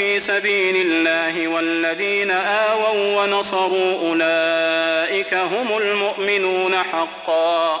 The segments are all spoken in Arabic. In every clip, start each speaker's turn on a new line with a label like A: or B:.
A: في سبيل الله والذين آووا ونصروا أولئك هم المؤمنون حقا.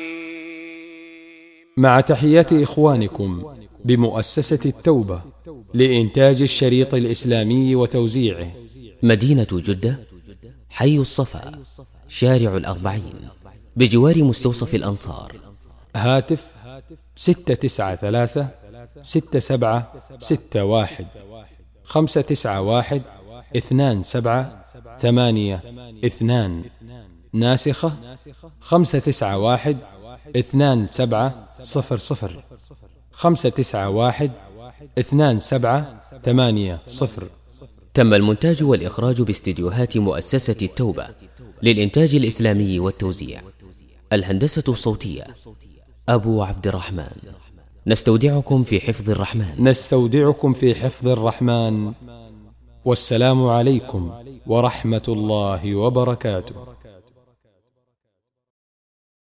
B: مع تحيات إخوانكم بمؤسسة التوبة لإنتاج الشريط الإسلامي وتوزيعه.
C: مدينة جدة حي الصفا شارع الأربعين بجوار مستوصف الأنصار.
B: هاتف ستة تسعة ثلاثة ستة سبعة ستة واحد خمسة تسعة واحد اثنان سبعة ثمانية اثنان. ناسخة خمسة تسعة واحد اثنان سبعة صفر صفر. خمسة تسعة واحد اثنان سبعة ثمانية صفر.
C: تم المونتاج والإخراج باستديوهات مؤسسة التوبة للإنتاج الإسلامي والتوزيع. الهندسة الصوتية أبو عبد الرحمن. نستودعكم في حفظ الرحمن.
B: نستودعكم في حفظ الرحمن. والسلام عليكم ورحمة الله وبركاته.